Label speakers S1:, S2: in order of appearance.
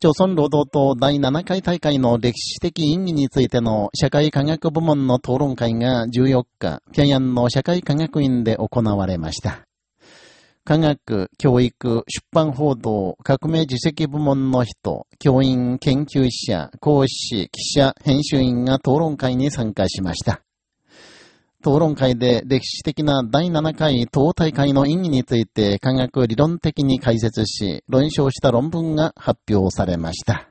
S1: 朝鮮労働党第7回大会の歴史的意義についての社会科学部門の討論会が14日、平壌の社会科学院で行われました。科学、教育、出版報道、革命自責部門の人、教員、研究者、講師、記者、編集員が討論会に参加しました。討論会で歴史的な第7回党大会の意義について科学理論的に解説し、論証した論文が発表されました。